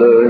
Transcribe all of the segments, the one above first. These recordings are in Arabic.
the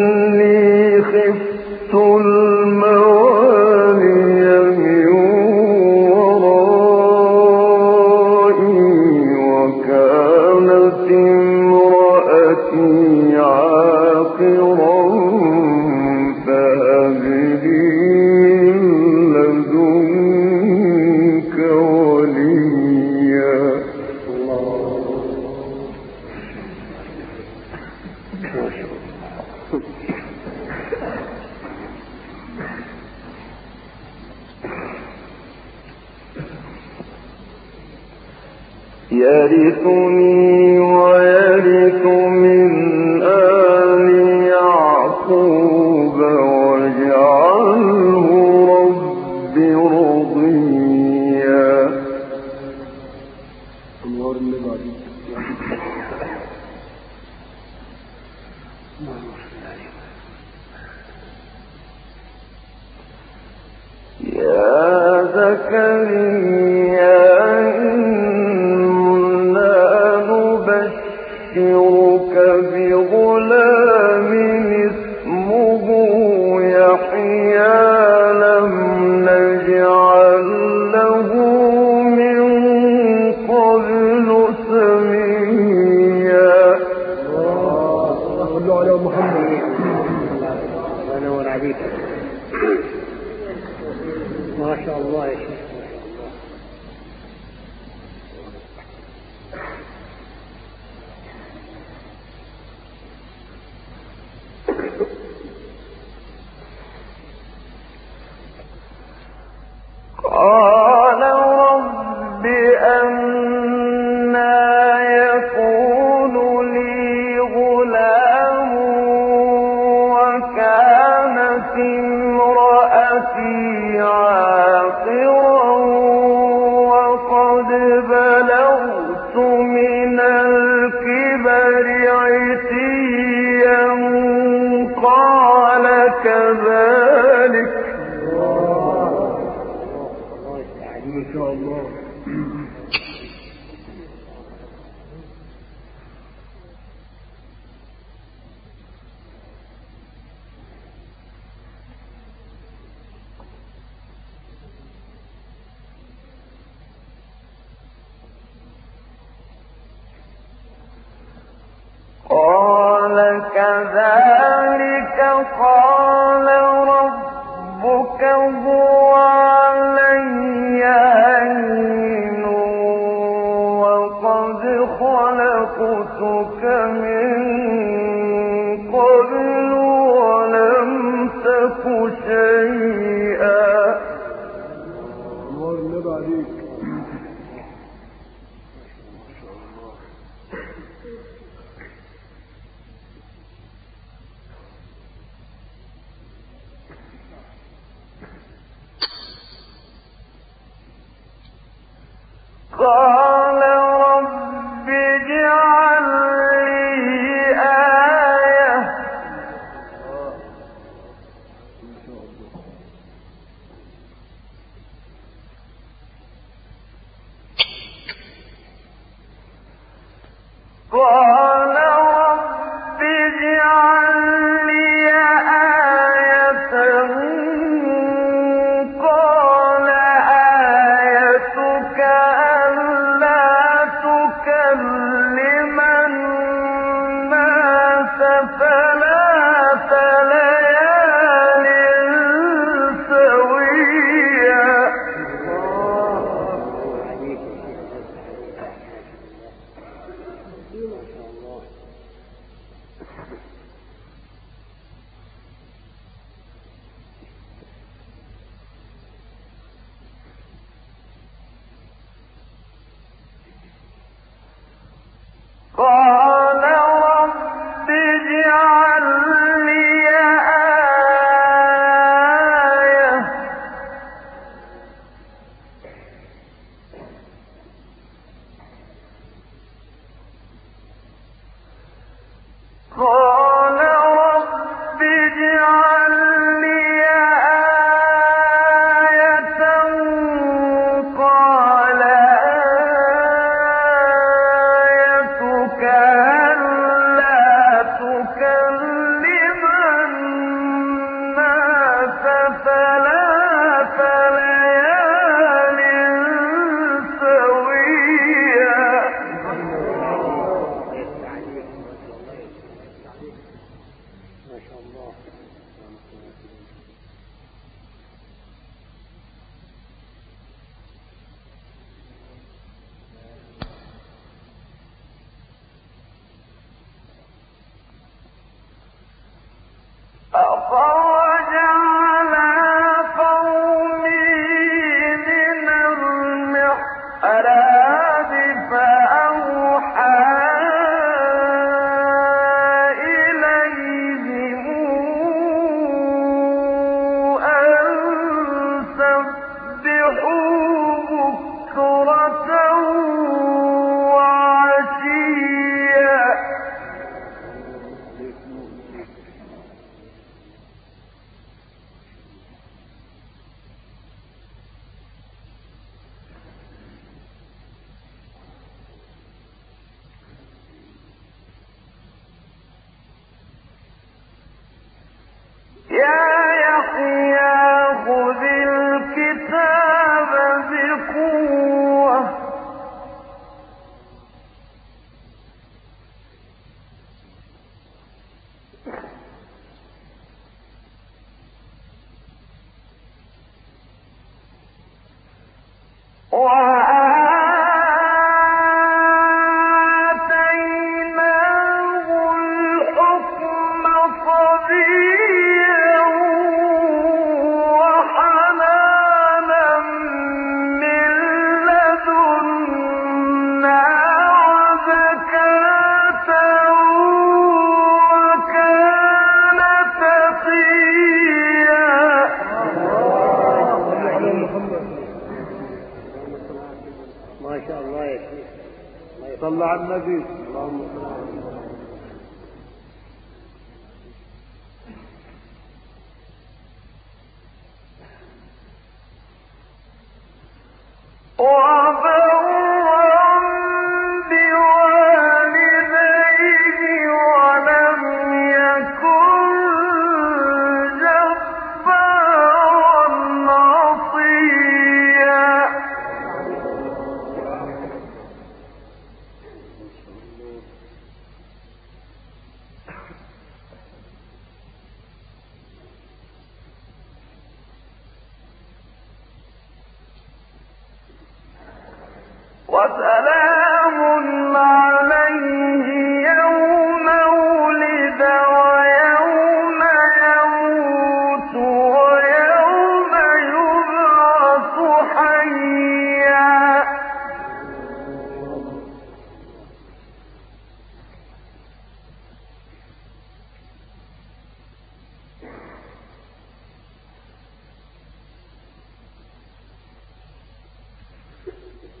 وإني خفت يرثني ويرث وكانت امرأتي وكذلك Father.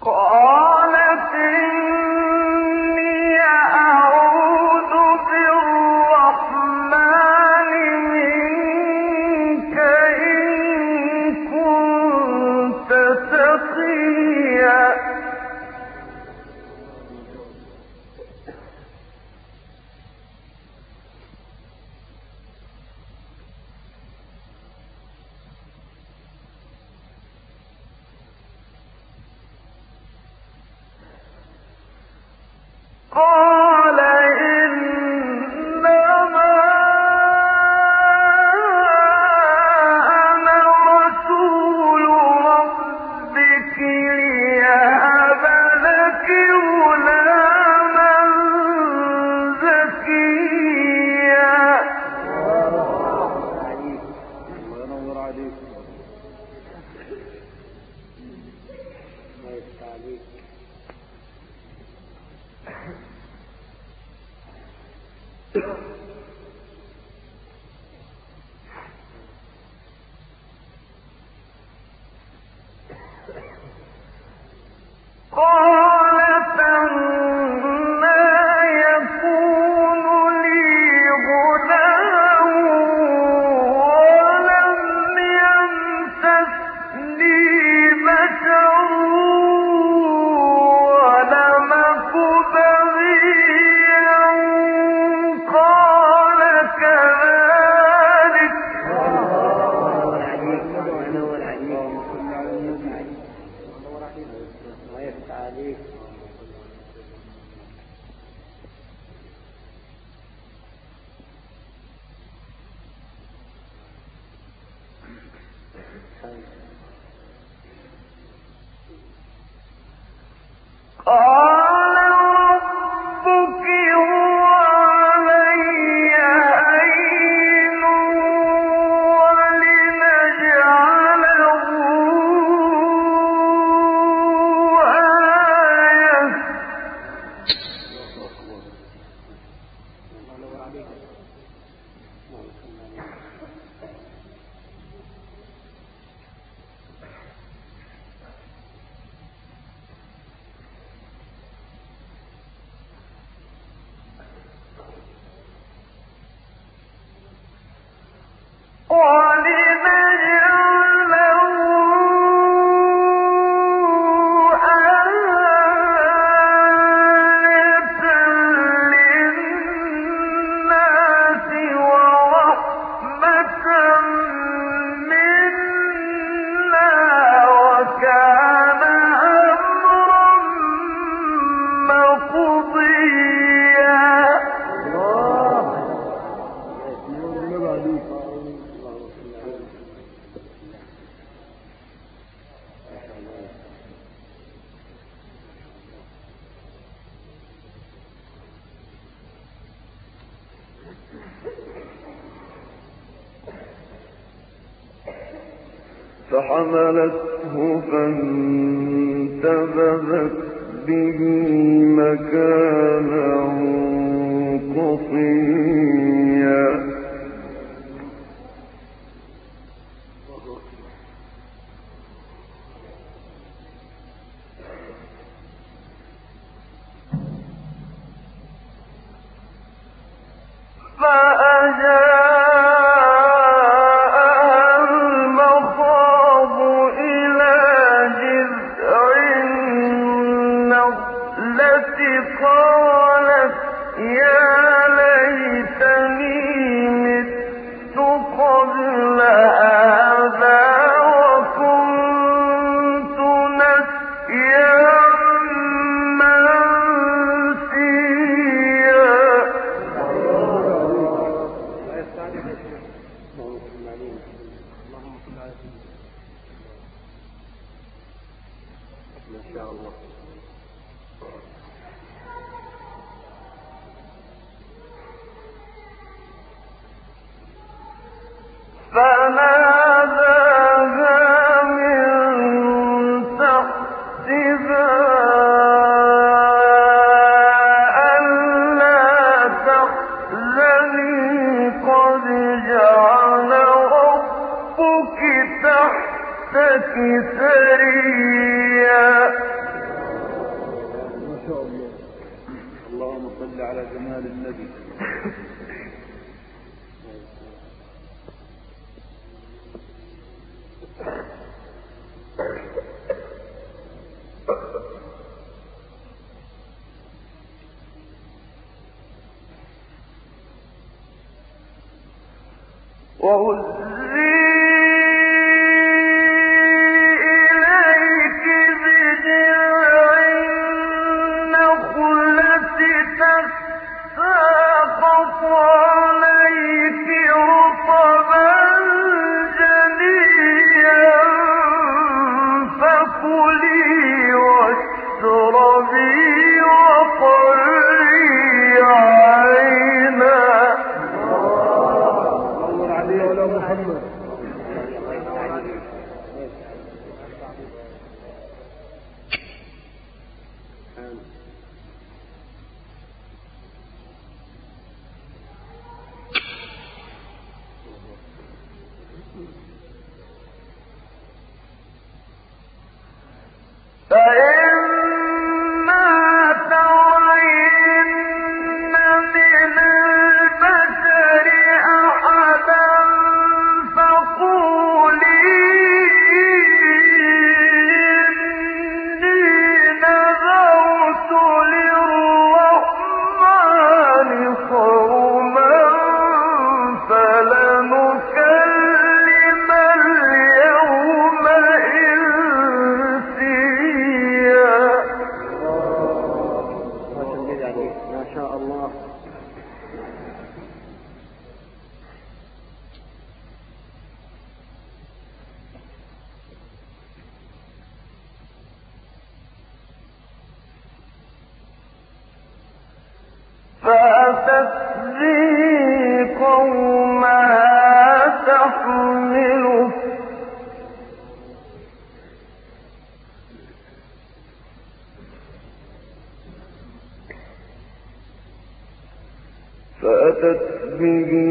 Oh. Oh! sick عليكم فحملته فانتبذت به مكانا قصيا. فأجل إن شاء الله. وهز ربه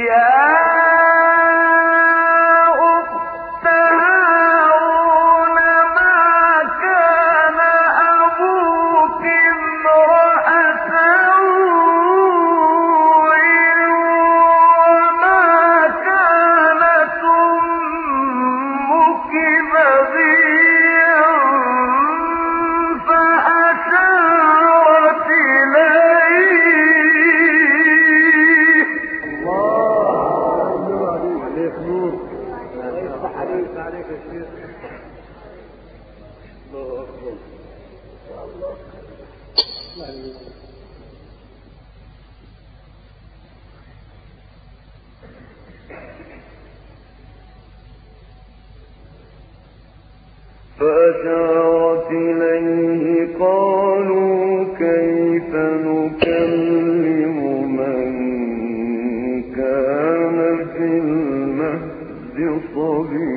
Yeah. عليك يا شيخ الله اكبر فأشارت إليه قال المهد